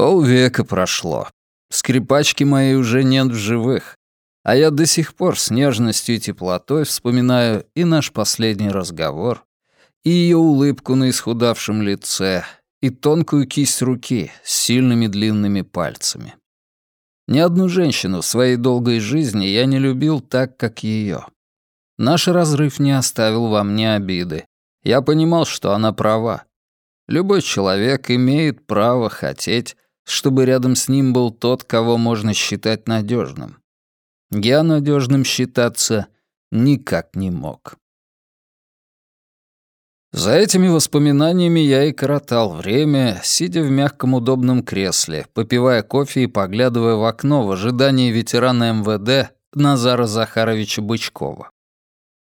Полвека прошло. Скрипачки моей уже нет в живых. А я до сих пор с нежностью и теплотой вспоминаю и наш последний разговор, и ее улыбку на исхудавшем лице, и тонкую кисть руки с сильными длинными пальцами. Ни одну женщину в своей долгой жизни я не любил так, как ее. Наш разрыв не оставил во мне обиды. Я понимал, что она права. Любой человек имеет право хотеть, чтобы рядом с ним был тот, кого можно считать надежным. Я надежным считаться никак не мог. За этими воспоминаниями я и коротал время, сидя в мягком удобном кресле, попивая кофе и поглядывая в окно в ожидании ветерана МВД Назара Захаровича Бычкова.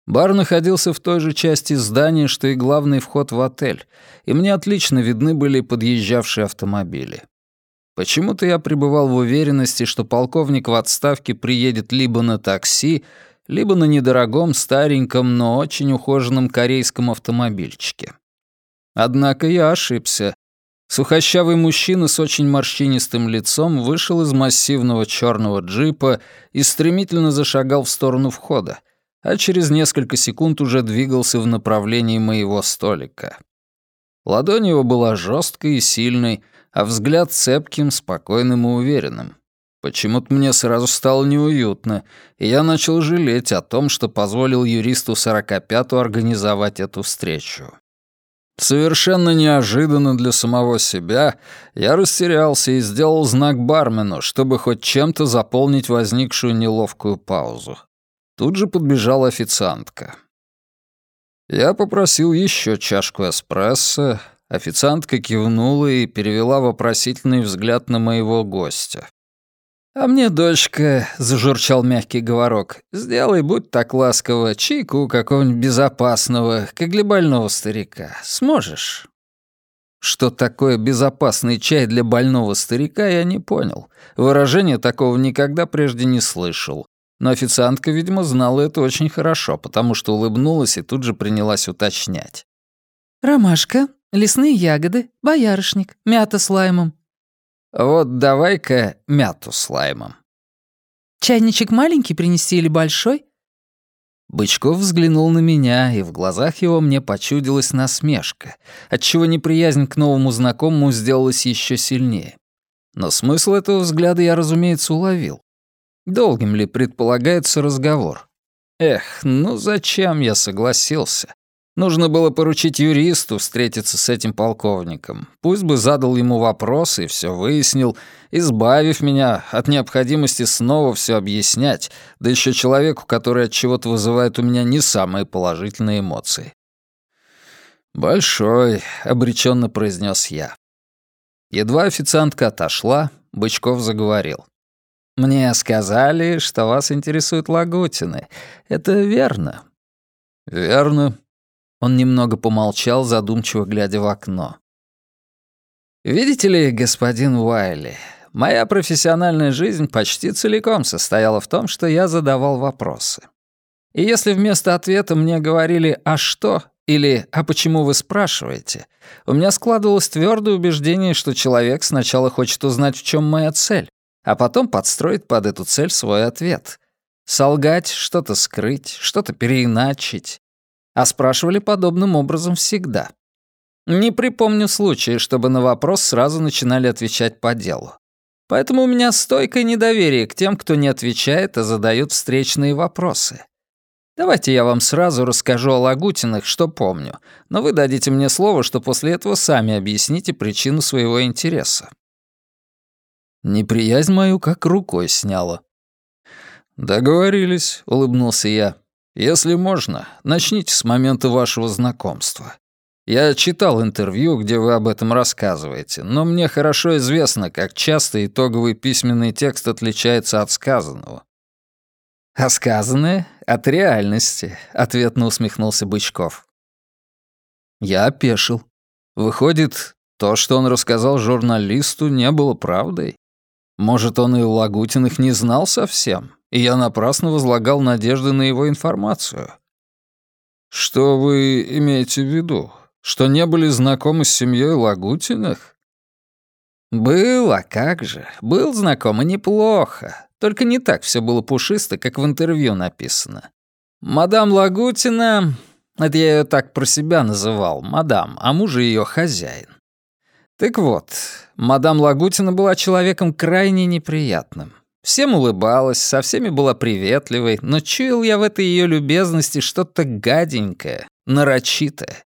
Бар находился в той же части здания, что и главный вход в отель, и мне отлично видны были подъезжавшие автомобили. Почему-то я пребывал в уверенности, что полковник в отставке приедет либо на такси, либо на недорогом, стареньком, но очень ухоженном корейском автомобильчике. Однако я ошибся. Сухощавый мужчина с очень морщинистым лицом вышел из массивного черного джипа и стремительно зашагал в сторону входа, а через несколько секунд уже двигался в направлении моего столика. Ладонь его была жесткой и сильной, а взгляд цепким, спокойным и уверенным. Почему-то мне сразу стало неуютно, и я начал жалеть о том, что позволил юристу 45-у организовать эту встречу. Совершенно неожиданно для самого себя я растерялся и сделал знак бармену, чтобы хоть чем-то заполнить возникшую неловкую паузу. Тут же подбежала официантка. Я попросил еще чашку эспрессо, официантка кивнула и перевела вопросительный взгляд на моего гостя. «А мне, дочка», — зажурчал мягкий говорок, «сделай, будь так ласково, чайку какого-нибудь безопасного, как для больного старика. Сможешь?» Что такое безопасный чай для больного старика, я не понял. Выражения такого никогда прежде не слышал. Но официантка, видимо, знала это очень хорошо, потому что улыбнулась и тут же принялась уточнять. «Ромашка, лесные ягоды, боярышник, мята с лаймом». Вот давай-ка мяту с лаймом. Чайничек маленький принести или большой? Бычков взглянул на меня, и в глазах его мне почудилась насмешка, отчего неприязнь к новому знакомому сделалась еще сильнее. Но смысл этого взгляда я, разумеется, уловил. Долгим ли предполагается разговор? Эх, ну зачем я согласился? Нужно было поручить юристу встретиться с этим полковником. Пусть бы задал ему вопросы и все выяснил, избавив меня от необходимости снова все объяснять, да еще человеку, который от чего-то вызывает у меня не самые положительные эмоции. «Большой», — обреченно произнес я. Едва официантка отошла, Бычков заговорил. «Мне сказали, что вас интересуют лагутины. Это верно?» «Верно», он немного помолчал, задумчиво глядя в окно. «Видите ли, господин Уайли, моя профессиональная жизнь почти целиком состояла в том, что я задавал вопросы. И если вместо ответа мне говорили «а что?» или «а почему вы спрашиваете?», у меня складывалось твердое убеждение, что человек сначала хочет узнать, в чем моя цель, а потом подстроит под эту цель свой ответ. Солгать, что-то скрыть, что-то переиначить, а спрашивали подобным образом всегда. Не припомню случая, чтобы на вопрос сразу начинали отвечать по делу. Поэтому у меня стойкое недоверие к тем, кто не отвечает, а задает встречные вопросы. Давайте я вам сразу расскажу о Лагутинах, что помню, но вы дадите мне слово, что после этого сами объясните причину своего интереса. Неприязнь мою как рукой сняла. «Договорились», — улыбнулся я. Если можно, начните с момента вашего знакомства. Я читал интервью, где вы об этом рассказываете, но мне хорошо известно, как часто итоговый письменный текст отличается от сказанного. «А сказанное — от реальности», — ответно усмехнулся Бычков. Я опешил. Выходит, то, что он рассказал журналисту, не было правдой? Может, он и Лагутиных не знал совсем? И я напрасно возлагал надежды на его информацию. Что вы имеете в виду? Что не были знакомы с семьей Лагутиных? «Был, а как же. Был знаком и неплохо. Только не так все было пушисто, как в интервью написано. Мадам Лагутина... Это я ее так про себя называл, мадам, а мужа ее хозяин. Так вот, мадам Лагутина была человеком крайне неприятным. Всем улыбалась, со всеми была приветливой, но чуял я в этой ее любезности что-то гаденькое, нарочитое.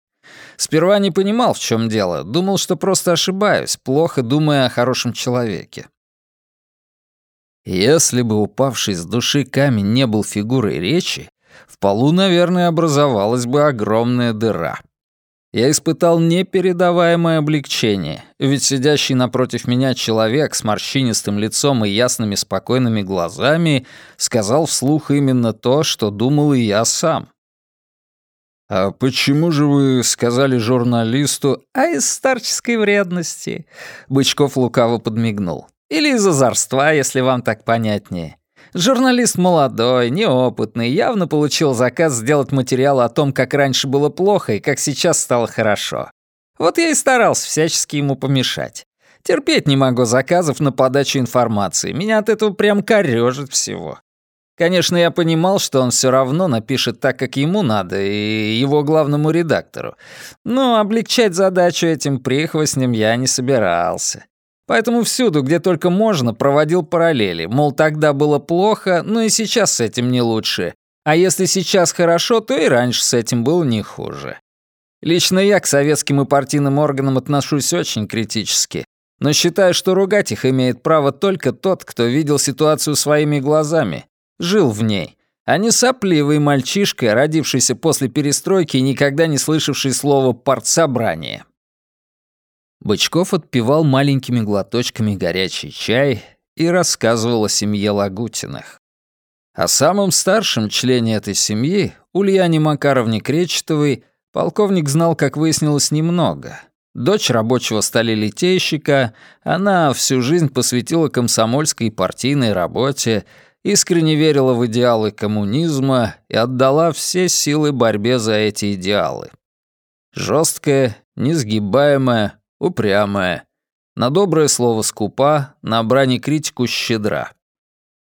Сперва не понимал, в чем дело, думал, что просто ошибаюсь, плохо думая о хорошем человеке. Если бы упавший с души камень не был фигурой речи, в полу, наверное, образовалась бы огромная дыра. Я испытал непередаваемое облегчение, ведь сидящий напротив меня человек с морщинистым лицом и ясными спокойными глазами сказал вслух именно то, что думал и я сам. «А почему же вы сказали журналисту...» «А из старческой вредности?» Бычков лукаво подмигнул. «Или из озорства, если вам так понятнее. Журналист молодой, неопытный, явно получил заказ сделать материал о том, как раньше было плохо и как сейчас стало хорошо. Вот я и старался всячески ему помешать. Терпеть не могу заказов на подачу информации. Меня от этого прям корёжит всего. Конечно, я понимал, что он все равно напишет так, как ему надо, и его главному редактору. Но облегчать задачу этим прихвостням я не собирался. Поэтому всюду, где только можно, проводил параллели. Мол, тогда было плохо, но и сейчас с этим не лучше. А если сейчас хорошо, то и раньше с этим было не хуже. Лично я к советским и партийным органам отношусь очень критически, но считаю, что ругать их имеет право только тот, кто видел ситуацию своими глазами, жил в ней, а не сопливый мальчишка, родившийся после перестройки и никогда не слышавший слова «партсобрание». Бычков отпивал маленькими глоточками горячий чай и рассказывал о семье Лагутиных. О самом старшем члене этой семьи, Ульяне Макаровне Кречетовой, полковник знал, как выяснилось, немного. Дочь рабочего сталелитейщика, она всю жизнь посвятила комсомольской и партийной работе, искренне верила в идеалы коммунизма и отдала все силы борьбе за эти идеалы. Жесткая, несгибаемая, упрямая, на доброе слово скупа, на брани критику щедра.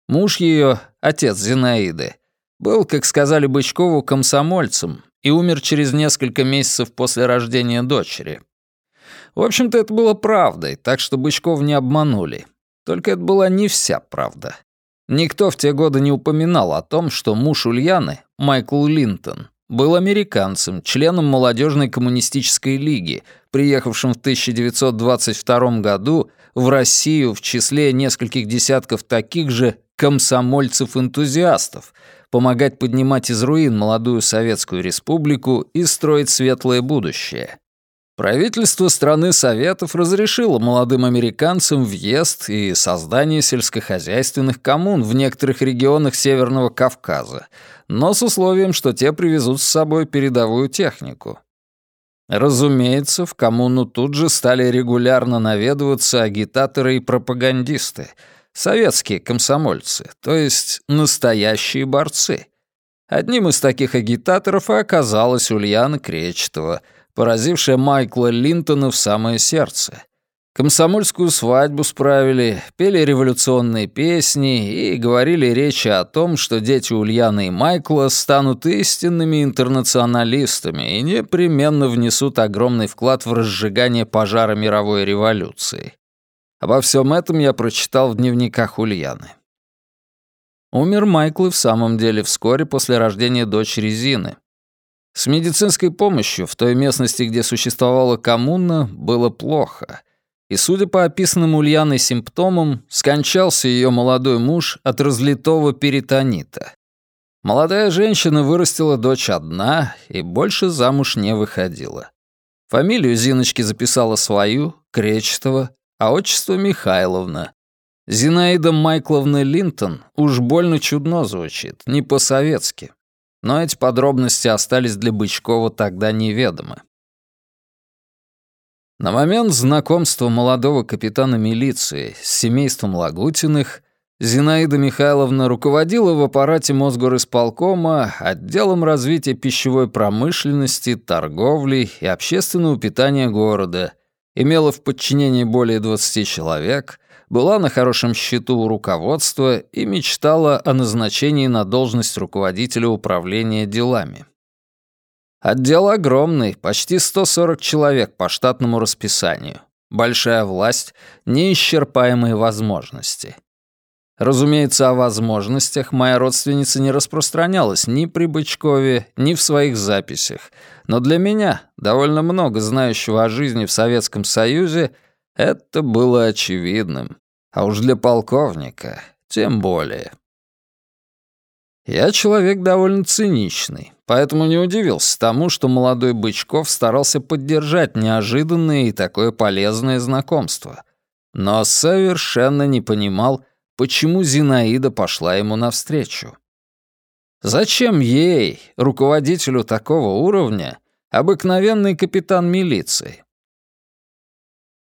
Муж ее, отец Зинаиды, был, как сказали Бычкову, комсомольцем и умер через несколько месяцев после рождения дочери. В общем-то, это было правдой, так что Бычков не обманули. Только это была не вся правда. Никто в те годы не упоминал о том, что муж Ульяны, Майкл Линтон, был американцем, членом молодежной коммунистической лиги, приехавшим в 1922 году в Россию в числе нескольких десятков таких же комсомольцев-энтузиастов, помогать поднимать из руин молодую Советскую Республику и строить светлое будущее. Правительство страны Советов разрешило молодым американцам въезд и создание сельскохозяйственных коммун в некоторых регионах Северного Кавказа, но с условием, что те привезут с собой передовую технику. Разумеется, в коммуну тут же стали регулярно наведываться агитаторы и пропагандисты, советские комсомольцы, то есть настоящие борцы. Одним из таких агитаторов и оказалась Ульяна Кречетова — поразившая Майкла Линтона в самое сердце. Комсомольскую свадьбу справили, пели революционные песни и говорили речи о том, что дети Ульяны и Майкла станут истинными интернационалистами и непременно внесут огромный вклад в разжигание пожара мировой революции. Обо всем этом я прочитал в дневниках Ульяны. Умер Майкл и в самом деле вскоре после рождения дочери Зины. С медицинской помощью в той местности, где существовала коммуна, было плохо. И, судя по описанным Ульяной симптомам, скончался ее молодой муж от разлитого перитонита. Молодая женщина вырастила дочь одна и больше замуж не выходила. Фамилию Зиночки записала свою, Кречетова, а отчество Михайловна. Зинаида Майкловна Линтон уж больно чудно звучит, не по-советски но эти подробности остались для Бычкова тогда неведомы. На момент знакомства молодого капитана милиции с семейством Лагутиных Зинаида Михайловна руководила в аппарате Мосгорисполкома отделом развития пищевой промышленности, торговли и общественного питания города имела в подчинении более 20 человек, была на хорошем счету у руководства и мечтала о назначении на должность руководителя управления делами. Отдел огромный, почти 140 человек по штатному расписанию. Большая власть, неисчерпаемые возможности. Разумеется, о возможностях моя родственница не распространялась ни при Бычкове, ни в своих записях, но для меня, довольно много знающего о жизни в Советском Союзе, это было очевидным. А уж для полковника тем более. Я человек довольно циничный, поэтому не удивился тому, что молодой Бычков старался поддержать неожиданное и такое полезное знакомство. Но совершенно не понимал, почему Зинаида пошла ему навстречу. Зачем ей, руководителю такого уровня, обыкновенный капитан милиции?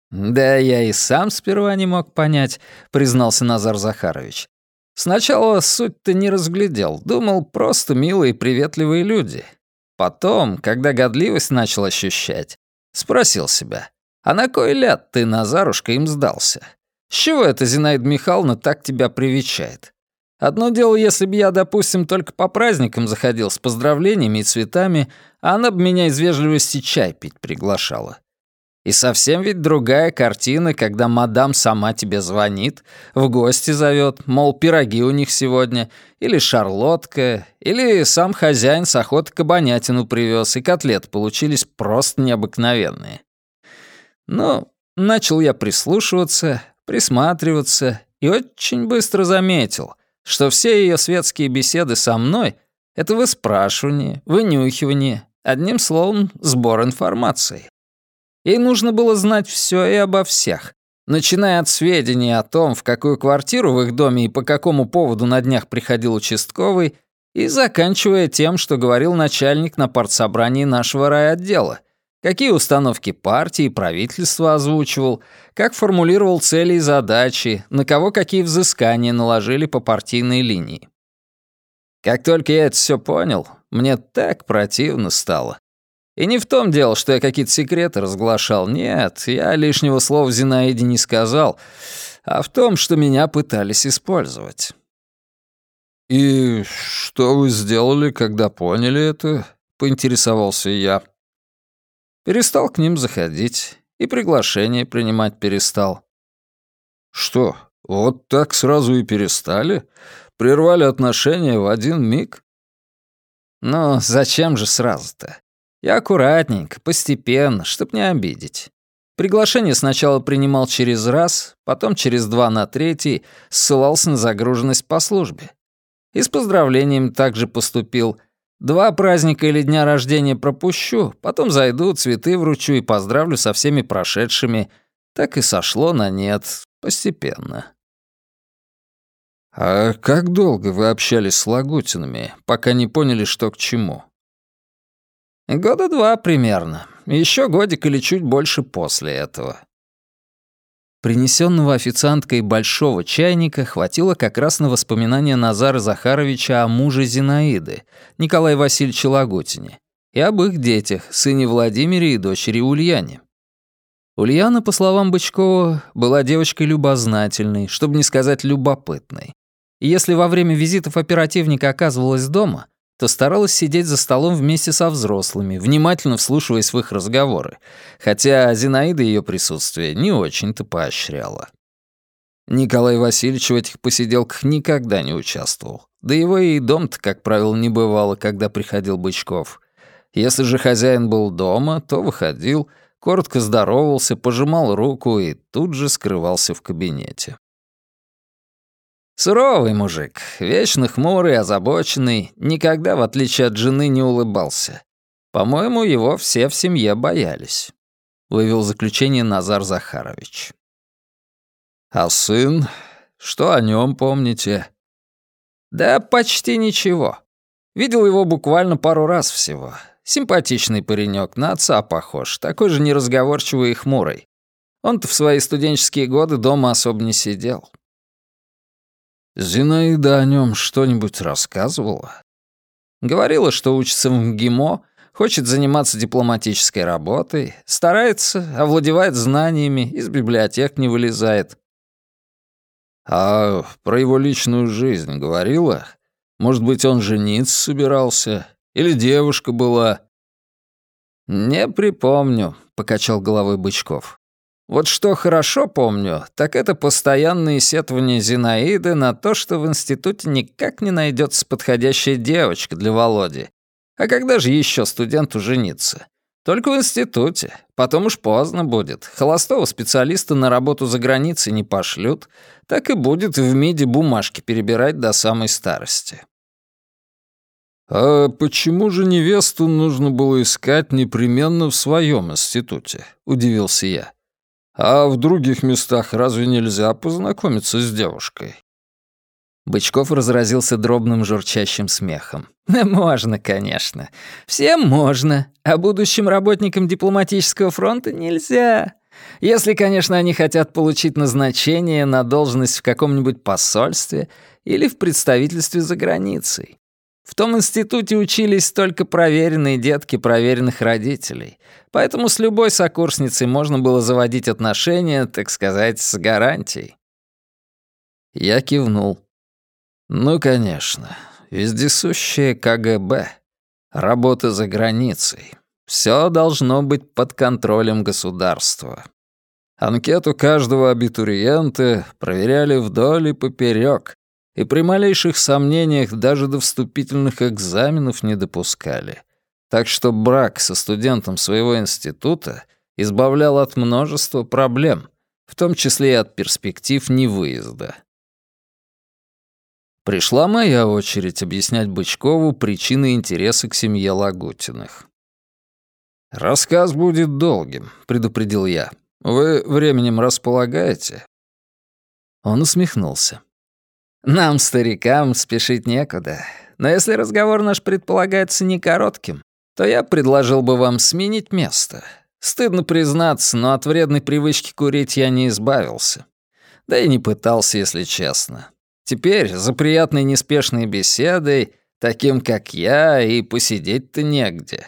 «Да я и сам сперва не мог понять», — признался Назар Захарович. «Сначала суть-то не разглядел, думал, просто милые и приветливые люди. Потом, когда годливость начал ощущать, спросил себя, а на кой ляд ты, Назарушка, им сдался? С чего это Зинаида Михайловна так тебя привечает? Одно дело, если бы я, допустим, только по праздникам заходил с поздравлениями и цветами, а она бы меня из вежливости чай пить приглашала. И совсем ведь другая картина, когда мадам сама тебе звонит, в гости зовет, мол, пироги у них сегодня, или шарлотка, или сам хозяин с охоты кабанятину привез, и котлеты получились просто необыкновенные. Ну, начал я прислушиваться, присматриваться и очень быстро заметил, что все ее светские беседы со мной — это выспрашивание, вынюхивание, одним словом, сбор информации. Ей нужно было знать все и обо всех, начиная от сведений о том, в какую квартиру в их доме и по какому поводу на днях приходил участковый, и заканчивая тем, что говорил начальник на партсобрании нашего райотдела, какие установки партии и правительства озвучивал, как формулировал цели и задачи, на кого какие взыскания наложили по партийной линии. Как только я это все понял, мне так противно стало. И не в том дело, что я какие-то секреты разглашал. Нет, я лишнего слова Зинаиде не сказал, а в том, что меня пытались использовать. «И что вы сделали, когда поняли это?» — поинтересовался я. Перестал к ним заходить и приглашение принимать перестал. Что, вот так сразу и перестали? Прервали отношения в один миг? Ну, зачем же сразу-то? Я аккуратненько, постепенно, чтоб не обидеть. Приглашение сначала принимал через раз, потом через два на третий, ссылался на загруженность по службе. И с поздравлениями также поступил, Два праздника или дня рождения пропущу, потом зайду, цветы вручу и поздравлю со всеми прошедшими. Так и сошло на нет, постепенно. «А как долго вы общались с Лагутинами, пока не поняли, что к чему?» «Года два примерно. Еще годик или чуть больше после этого. Принесенного официанткой большого чайника хватило как раз на воспоминания Назара Захаровича о муже Зинаиды, Николае Васильевиче Лагутине, и об их детях, сыне Владимире и дочери Ульяне. Ульяна, по словам Бычкова, была девочкой любознательной, чтобы не сказать любопытной. И если во время визитов оперативника оказывалась дома — то старалась сидеть за столом вместе со взрослыми, внимательно вслушиваясь в их разговоры, хотя Зинаида ее присутствие не очень-то поощряла. Николай Васильевич в этих посиделках никогда не участвовал. Да его и дом-то, как правило, не бывало, когда приходил Бычков. Если же хозяин был дома, то выходил, коротко здоровался, пожимал руку и тут же скрывался в кабинете. Суровый мужик, вечно хмурый, озабоченный, никогда, в отличие от жены, не улыбался. По-моему, его все в семье боялись», — вывел заключение Назар Захарович. «А сын? Что о нем помните?» «Да почти ничего. Видел его буквально пару раз всего. Симпатичный паренек, на отца похож, такой же неразговорчивый и хмурый. Он-то в свои студенческие годы дома особо не сидел. Зинаида о нем что-нибудь рассказывала? Говорила, что учится в МГИМО, Хочет заниматься дипломатической работой, старается, овладевает знаниями, из библиотек не вылезает. А про его личную жизнь говорила? Может быть, он жениться собирался? Или девушка была? «Не припомню», — покачал головой Бычков. «Вот что хорошо помню, так это постоянные сетования Зинаиды на то, что в институте никак не найдется подходящая девочка для Володи, а когда же еще студенту жениться? Только в институте. Потом уж поздно будет. Холостого специалиста на работу за границей не пошлют. Так и будет в МИДе бумажки перебирать до самой старости. «А почему же невесту нужно было искать непременно в своем институте?» — удивился я. «А в других местах разве нельзя познакомиться с девушкой?» Бычков разразился дробным журчащим смехом. «Можно, конечно. Всем можно, а будущим работникам дипломатического фронта нельзя. Если, конечно, они хотят получить назначение на должность в каком-нибудь посольстве или в представительстве за границей. В том институте учились только проверенные детки проверенных родителей, поэтому с любой сокурсницей можно было заводить отношения, так сказать, с гарантией». Я кивнул. Ну, конечно, вездесущее КГБ, работа за границей. Все должно быть под контролем государства. Анкету каждого абитуриента проверяли вдоль и поперек, и при малейших сомнениях даже до вступительных экзаменов не допускали. Так что брак со студентом своего института избавлял от множества проблем, в том числе и от перспектив невыезда. Пришла моя очередь объяснять Бычкову причины интереса к семье Лагутиных. «Рассказ будет долгим», — предупредил я. «Вы временем располагаете?» Он усмехнулся. «Нам, старикам, спешить некуда. Но если разговор наш предполагается не коротким, то я предложил бы вам сменить место. Стыдно признаться, но от вредной привычки курить я не избавился. Да и не пытался, если честно. Теперь за приятной неспешной беседой, таким как я, и посидеть-то негде.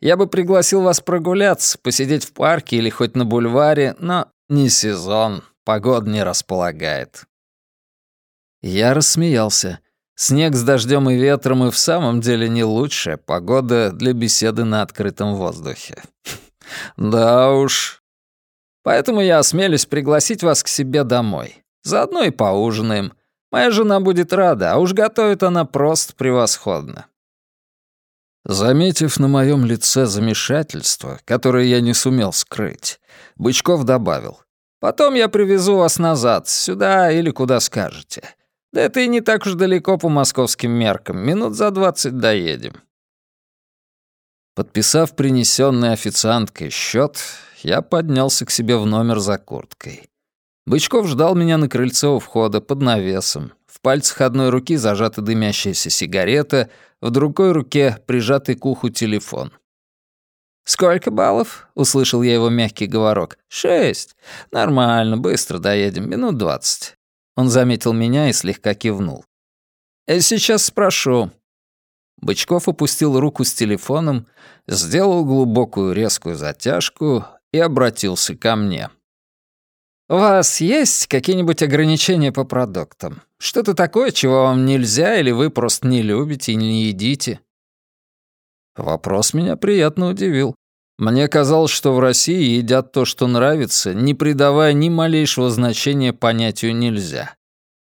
Я бы пригласил вас прогуляться, посидеть в парке или хоть на бульваре, но не сезон, погода не располагает». Я рассмеялся. Снег с дождем и ветром и в самом деле не лучшая погода для беседы на открытом воздухе. Да уж. Поэтому я осмелюсь пригласить вас к себе домой. Заодно и поужинаем. Моя жена будет рада, а уж готовит она просто превосходно». Заметив на моем лице замешательство, которое я не сумел скрыть, Бычков добавил. «Потом я привезу вас назад, сюда или куда скажете. Да это и не так уж далеко по московским меркам, минут за двадцать доедем». Подписав принесенный официанткой счет, я поднялся к себе в номер за курткой. Бычков ждал меня на крыльце у входа под навесом. В пальцах одной руки зажата дымящаяся сигарета, в другой руке прижатый к уху телефон. «Сколько баллов?» — услышал я его мягкий говорок. «Шесть. Нормально, быстро доедем, минут двадцать». Он заметил меня и слегка кивнул. «Я сейчас спрошу». Бычков опустил руку с телефоном, сделал глубокую резкую затяжку и обратился ко мне. «У вас есть какие-нибудь ограничения по продуктам? Что-то такое, чего вам нельзя или вы просто не любите и не едите?» Вопрос меня приятно удивил. Мне казалось, что в России едят то, что нравится, не придавая ни малейшего значения понятию «нельзя».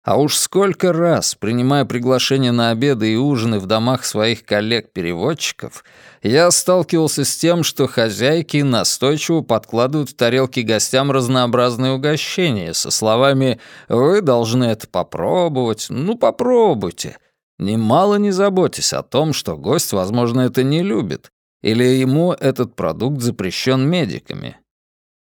А уж сколько раз, принимая приглашения на обеды и ужины в домах своих коллег-переводчиков, я сталкивался с тем, что хозяйки настойчиво подкладывают в тарелки гостям разнообразные угощения со словами «Вы должны это попробовать, ну попробуйте». Немало не заботьтесь о том, что гость, возможно, это не любит, или ему этот продукт запрещен медиками.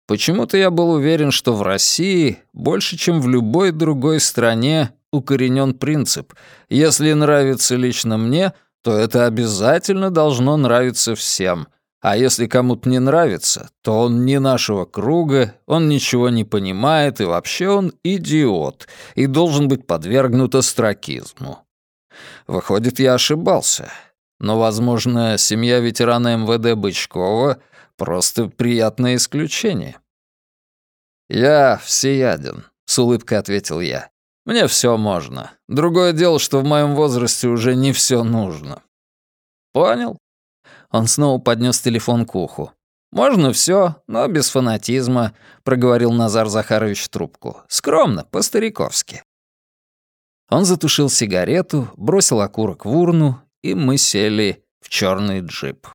Почему-то я был уверен, что в России больше, чем в любой другой стране, укоренен принцип «если нравится лично мне, то это обязательно должно нравиться всем», а если кому-то не нравится, то он не нашего круга, он ничего не понимает, и вообще он идиот, и должен быть подвергнут остракизму. Выходит, я ошибался. Но, возможно, семья ветерана МВД Бычкова — просто приятное исключение. «Я всеяден», — с улыбкой ответил я. «Мне все можно. Другое дело, что в моем возрасте уже не все нужно». «Понял?» Он снова поднес телефон к уху. «Можно все, но без фанатизма», — проговорил Назар Захарович трубку. «Скромно, по-стариковски». Он затушил сигарету, бросил окурок в урну, и мы сели в черный джип.